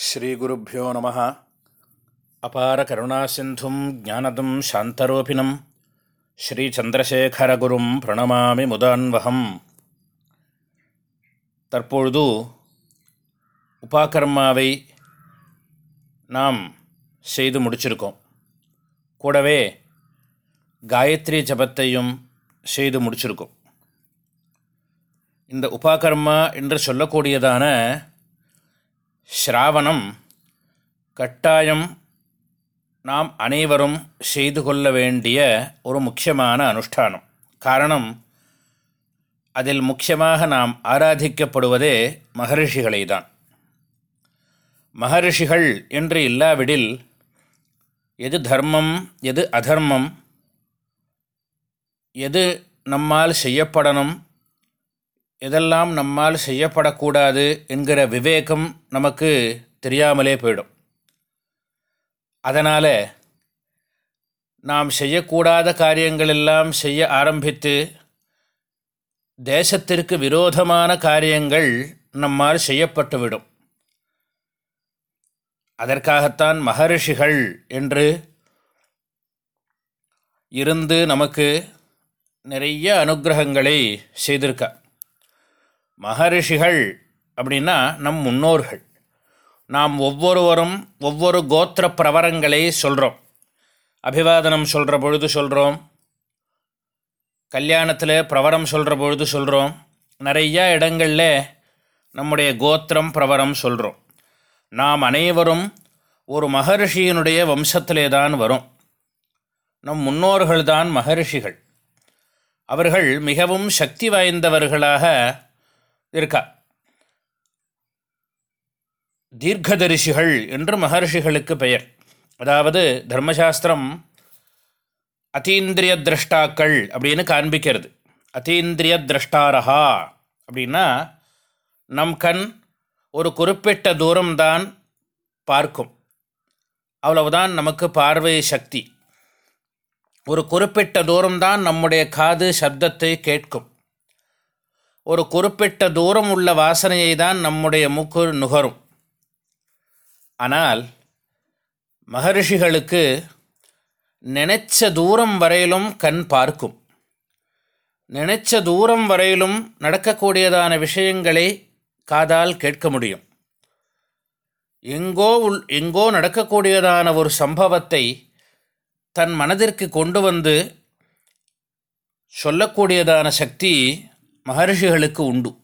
ஸ்ரீகுருப்போ நம. அபார கருணாசிந்தும் ஜானதம் சாந்தரூபிணம். ஸ்ரீச்சந்திரசேகரகுரும் பிரணமாமி முதான்வகம். தற்பொழுது உபாகர்மாவை நாம் செய்து முடிச்சிருக்கோம். கூடவே காயத்ரி ஜபத்தையும் செய்து முடிச்சிருக்கோம். இந்த உபாகர்மா என்று சொல்லக்கூடியதான ஸ்ராவணம். கட்டாயம் நாம் அனைவரும் செய்து கொள்ள வேண்டிய ஒரு முக்கியமான அனுஷ்டானம். காரணம் அதில் முக்கியமாக நாம் ஆராதிக்கப்படுவதே மகரிஷிகளை தான் மகரிஷிகள் என்று இல்லாவிடில் எது தர்மம் எது அதர்மம் எது நம்மால் செய்யப்படணும் எதெல்லாம் நம்மால் செய்யப்படக்கூடாது என்கிற விவேகம் நமக்கு தெரியாமலே போயிடும். அதனால் நாம் செய்யக்கூடாத காரியங்களெல்லாம் செய்ய ஆரம்பித்து தேசத்திற்கு விரோதமான காரியங்கள் நம்மால் செய்யப்பட்டுவிடும். அதற்காகத்தான் மகரிஷிகள் என்று இருந்து நமக்கு நிறைய அனுகிரகங்களை செய்திருக்கா மகரிஷிகள் அப்படின்னா நம் முன்னோர்கள். நாம் ஒவ்வொருவரும் ஒவ்வொரு கோத்திர பிரவரங்களை சொல்கிறோம் அபிவாதனம் சொல்கிற பொழுது சொல்கிறோம் கல்யாணத்தில் பிரவரம் சொல்கிற பொழுது சொல்கிறோம் நிறையா இடங்களில் நம்முடைய கோத்திரம் பிரவரம் சொல்கிறோம் நாம் அனைவரும் ஒரு மகரிஷியினுடைய வம்சத்திலே தான் வரும். நம் முன்னோர்கள் தான் மகரிஷிகள். அவர்கள் மிகவும் சக்தி வாய்ந்தவர்களாக இருக்கா? தீர்க்கதரிசிகள் என்று மகர்ஷிகளுக்கு பெயர். அதாவது தர்மசாஸ்திரம் அத்தீந்திரிய திரஷ்டாக்கள் அப்படின்னு காண்பிக்கிறது. அத்தீந்திரிய திரஷ்டாரஹா அப்படின்னா நம் கண் ஒரு குறிப்பிட்ட தூரம்தான் பார்க்கும். அவ்வளவுதான் நமக்கு பார்வை சக்தி. ஒரு குறிப்பிட்ட தூரம்தான் நம்முடைய காது சப்தத்தை கேட்கும். ஒரு குறிப்பிட்ட தூரம் உள்ள வாசனையை தான் நம்முடைய மூக்கு நுகரும். ஆனால் மகரிஷிகளுக்கு நினைச்ச தூரம் வரையிலும் கண் பார்க்கும். நினைச்ச தூரம் வரையிலும் நடக்கக்கூடியதான விஷயங்களை காதால் கேட்க முடியும். எங்கோ உள் எங்கோ நடக்கக்கூடியதான ஒரு சம்பவத்தை தன் மனதிற்கு கொண்டு வந்து சொல்லக்கூடியதான சக்தி மகர்ஷிகளுக்கு உண்டு.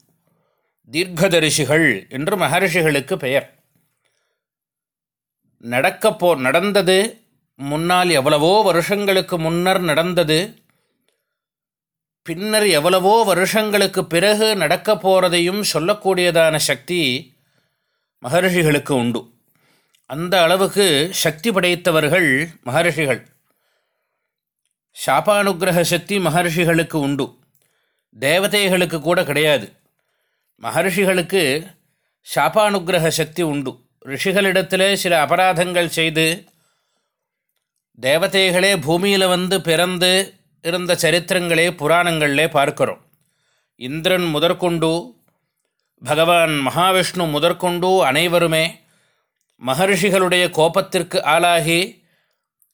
தீர்க்கதரிசிகள் என்று மகர்ஷிகளுக்கு பெயர். நடக்கப்போ நடந்தது முன்னால் எவ்வளவோ வருஷங்களுக்கு முன்னர் நடந்தது. பின்னர் எவ்வளவோ வருஷங்களுக்கு பிறகு நடக்கப் போகிறதையும் சொல்லக்கூடியதான சக்தி மகர்ஷிகளுக்கு உண்டு. அந்த அளவுக்கு சக்தி படைத்தவர்கள் மகர்ஷிகள். சாபானுகிரக சக்தி மகர்ஷிகளுக்கு உண்டு. தேவதைகளுக்கு கூட கிடையாது. மகர்ஷிகளுக்கு சாபானுகிரக சக்தி உண்டு. ரிஷிகளிடத்தில் சில அபராதங்கள் செய்து தேவதைகளே பூமியில் வந்து பிறந்து இருந்த சரித்திரங்களே புராணங்களிலே பார்க்கிறோம் இந்திரன் முதற்கொண்டு பகவான் மகாவிஷ்ணு முதற்கொண்டு அனைவருமே மகர்ஷிகளுடைய கோபத்திற்கு ஆளாகி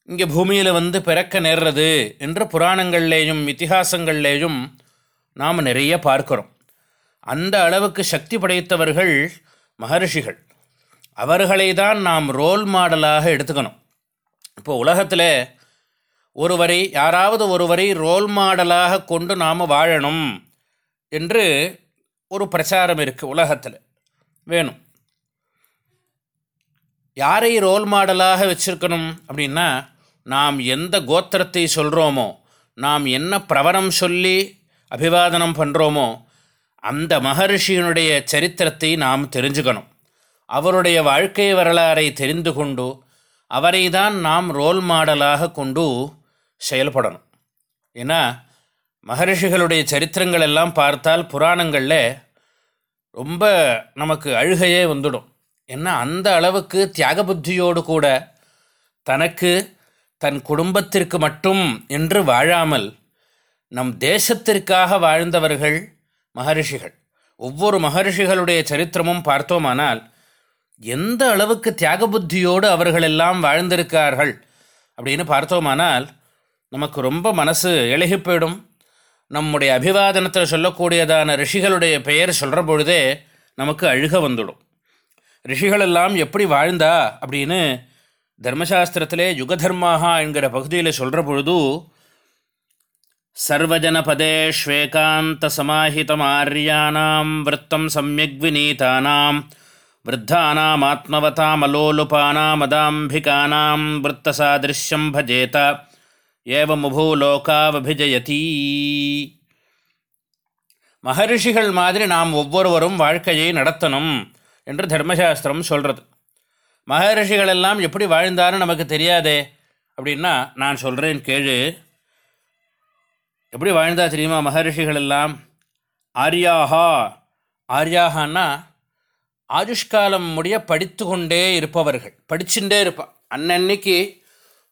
இங்கே பூமியில் வந்து பிறக்க நேர்றது என்று புராணங்கள்லேயும் இத்திஹாசங்கள்லேயும் நாம் நிறைய பார்க்கிறோம். அந்த அளவுக்கு சக்தி படைத்தவர்கள் மகர்ஷிகள். அவர்களை தான் நாம் ரோல் மாடலாக எடுத்துக்கணும். இப்போ உலகத்தில் ஒருவரை யாராவது ஒருவரை ரோல் மாடலாக கொண்டு நாம் வாழணும் என்று ஒரு பிரச்சாரம் இருக்குது உலகத்தில். வேணும். யாரை ரோல் மாடலாக வச்சுருக்கணும் அப்படின்னா நாம் எந்த கோத்திரத்தை சொல்கிறோமோ நாம் என்ன பிரவரம் சொல்லி அபிவாதனம் பண்ணுறோமோ அந்த மகர்ஷியினுடைய சரித்திரத்தை நாம் தெரிஞ்சுக்கணும். அவருடைய வாழ்க்கை வரலாறை தெரிந்து கொண்டு அவரை தான் நாம் ரோல் மாடலாக கொண்டு செயல்படணும். ஏன்னா மகரிஷிகளுடைய சரித்திரங்கள் எல்லாம் பார்த்தால் புராணங்களில் ரொம்ப நமக்கு அழுகையே வந்துடும். ஏன்னா அந்த அளவுக்கு தியாக புத்தியோடு கூட தனக்கு தன் குடும்பத்திற்கு மட்டும் என்று வாழாமல் நம் தேசத்திற்காக வாழ்ந்தவர்கள் மகரிஷிகள். ஒவ்வொரு மகரிஷிகளுடைய சரித்திரமும் பார்த்தோமானால் எந்த அளவுக்கு தியாக புத்தியோடு அவர்களெல்லாம் வாழ்ந்திருக்கார்கள் அப்படின்னு பார்த்தோமானால் நமக்கு ரொம்ப மனசு இழகி போயிடும். நம்முடைய அபிவாதனத்தில் சொல்லக்கூடியதான ரிஷிகளுடைய பெயர் சொல்கிற பொழுதே நமக்கு அழுக வந்துடும். ரிஷிகளெல்லாம் எப்படி வாழ்ந்தா அப்படின்னு தர்மசாஸ்திரத்திலே யுகதர்மாகா என்கிற பகுதியில் சொல்கிற பொழுது சர்வஜனபதேஷ்வேகாந்த சமாஹிதமாரியானாம் விரத்தம் சமயக் வினீதானாம் वृद्धानाम् आत्मवतामलोलुपानामदाम्भिकानां वृत्तसादृश्यं भजेत ஏவமுபூ லோகாவபிஜயதி மகரிஷிகள் மாதிரி நாம் ஒவ்வொருவரும் வாழ்க்கையை நடத்தணும் என்று தர்மசாஸ்திரம் சொல்கிறது மகரிஷிகளெல்லாம் எப்படி வாழ்ந்தாலும் நமக்கு தெரியாதே அப்படின்னா நான் சொல்கிறேன் கேளு எப்படி வாழ்ந்தா தெரியுமா? மகரிஷிகள் எல்லாம் ஆர்யாஹா. ஆர்யாகான்னா ஆயுஷ்காலம் முடிய படித்து கொண்டே இருப்பவர்கள். படிச்சுட்டே இருப்பான் அன்னன்னைக்கு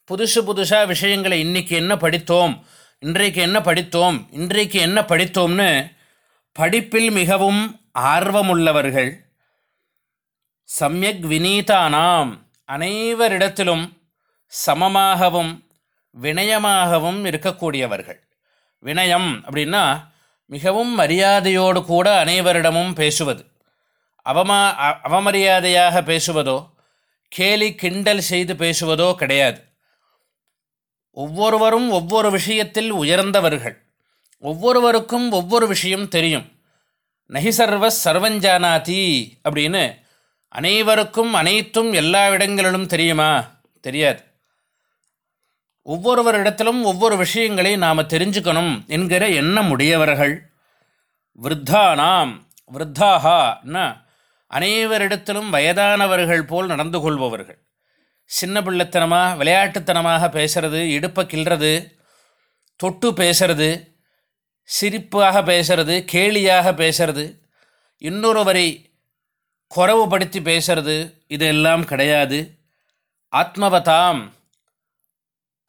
புதுசு புதுசாக விஷயங்களை இன்றைக்கி என்ன படித்தோம்? இன்றைக்கு என்ன படித்தோம்? இன்றைக்கு என்ன படித்தோம்னு படிப்பில் மிகவும் ஆர்வமுள்ளவர்கள் சமயக் வினீதானாம். அனைவரிடத்திலும் சமமாகவும் வினயமாகவும் இருக்கக்கூடியவர்கள். வினயம் அப்படின்னா மிகவும் மரியாதையோடு கூட அனைவரிடமும் பேசுவது. அவமா அவமரியாதையாக பேசுவதோ கேலி கிண்டல் செய்து பேசுவதோ கிடையாது. ஒவ்வொருவரும் ஒவ்வொரு விஷயத்தில் உயர்ந்தவர்கள். ஒவ்வொருவருக்கும் ஒவ்வொரு விஷயம் தெரியும். நகி சர்வ சர்வஞ்சானாதி அப்படின்னு அனைவருக்கும் அனைத்தும் எல்லா இடங்களிலும் தெரியுமா? தெரியாது. ஒவ்வொருவரிடத்திலும் ஒவ்வொரு விஷயங்களை நாம் தெரிஞ்சுக்கணும் என்கிற எண்ணம் உடையவர்கள் விருத்தானாம் விருத்தாகனா அனைவரிடத்திலும் வயதானவர்கள் போல் நடந்து கொள்பவர்கள். சின்ன பிள்ளைத்தனமாக விளையாட்டுத்தனமாக பேசுறது இடுப்பை கிள்றது தொட்டு பேசுறது சிரிப்பாக பேசுறது கேலியாக பேசுறது இன்னொருவரை குறவுபடுத்தி பேசுறது இதெல்லாம் கிடையாது. ஆத்மவதாம்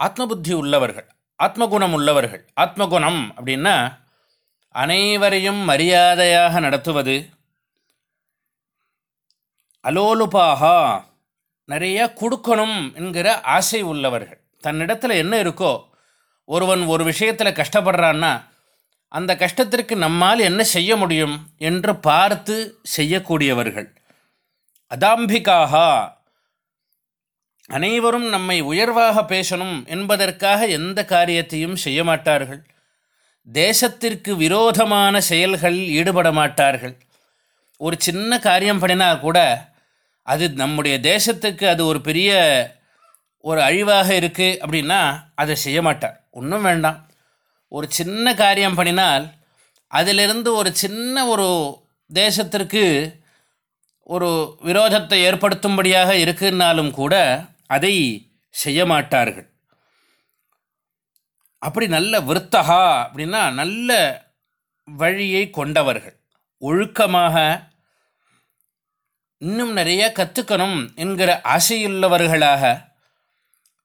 ஆத்மபுத்தி உள்ளவர்கள் ஆத்மகுணம் உள்ளவர்கள். ஆத்மகுணம் அப்படின்னா அனைவரையும் மரியாதையாக நடத்துவது. அலோலுபாகா நிறைய கொடுக்கணும் என்கிற ஆசை உள்ளவர்கள். தன்னிடத்தில் என்ன இருக்கோ ஒருவன் ஒரு விஷயத்தில் கஷ்டப்படுறான்னா அந்த கஷ்டத்திற்கு நம்மால் என்ன செய்ய முடியும் என்று பார்த்து செய்யக்கூடியவர்கள். அதாம்பிகாகா அனைவரும் நம்மை உயர்வாக பேசணும் என்பதற்காக எந்த காரியத்தையும் செய்ய மாட்டார்கள் தேசத்திற்கு விரோதமான செயல்கள் ஈடுபட மாட்டார்கள் ஒரு சின்ன காரியம் பண்ணினா கூட அது நம்முடைய தேசத்துக்கு அது ஒரு பெரிய ஒரு அழிவாக இருக்குது அப்படின்னா அதை செய்ய மாட்டார் ஒன்றும் வேண்டாம். ஒரு சின்ன காரியம் பண்ணினால் அதிலிருந்து ஒரு சின்ன ஒரு தேசத்திற்கு ஒரு விரோதத்தை ஏற்படுத்தும்படியாக இருக்குன்னாலும் கூட அதை செய்ய மாட்டார்கள் அப்படி நல்ல விருத்தகா அப்படின்னா நல்ல வழியை கொண்டவர்கள். ஒழுக்கமாக இன்னும் நிறைய கற்றுக்கணும் என்கிற ஆசையுள்ளவர்களாக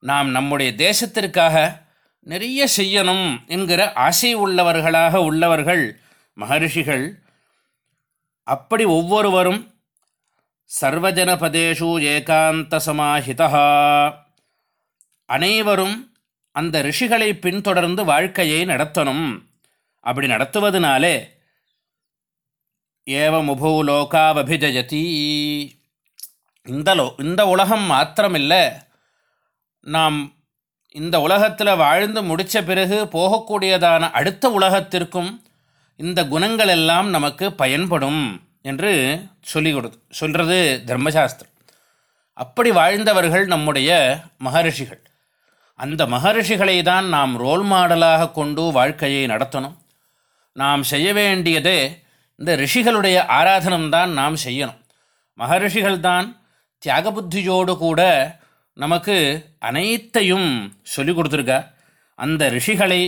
நாம் நம்முடைய தேசத்திற்காக நிறைய செய்யணும் என்கிற ஆசை உள்ளவர்களாக உள்ளவர்கள் மகர்ஷிகள் அப்படி ஒவ்வொருவரும் சர்வஜனபதேஷு ஏகாந்த சமாஹிதா அனைவரும் அந்த ரிஷிகளை பின்தொடர்ந்து வாழ்க்கையை நடத்தணும். அப்படி நடத்துவதனாலே ஏவமுபூ லோகாவபிஜயதி. இந்த லோ இந்த உலகம் மாத்திரமில்லை நாம் இந்த உலகத்தில் வாழ்ந்து முடித்த பிறகு போகக்கூடியதான அடுத்த உலகத்திற்கும் இந்த குணங்கள் எல்லாம் நமக்கு பயன்படும். என்று சொல்லி கொடு சொல்கிறது தர்மசாஸ்திரம். அப்படி வாழ்ந்தவர்கள் நம்முடைய மகரிஷிகள். அந்த மகரிஷிகளை தான் நாம் ரோல் மாடலாக கொண்டு வாழ்க்கையை நடத்தணும். நாம் செய்ய வேண்டியதே இந்த ரிஷிகளுடைய ஆராதனம்தான் நாம் செய்யணும். மகரிஷிகள் தான் தியாக புத்தியோடு கூட நமக்கு அனைத்தையும் சொல்லிக் கொடுத்துருக்கா அந்த ரிஷிகளை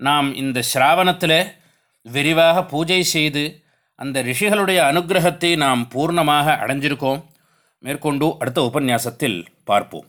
நாம் இந்த ஸ்ராவணத்தில் விரிவாக பூஜை செய்து அந்த ரிஷிகளுடைய அனுகிரகத்தை நாம் பூர்ணமாக அடைஞ்சிருக்கோம். மேற்கொண்டு அடுத்த உபன்யாசத்தில் பார்ப்போம்.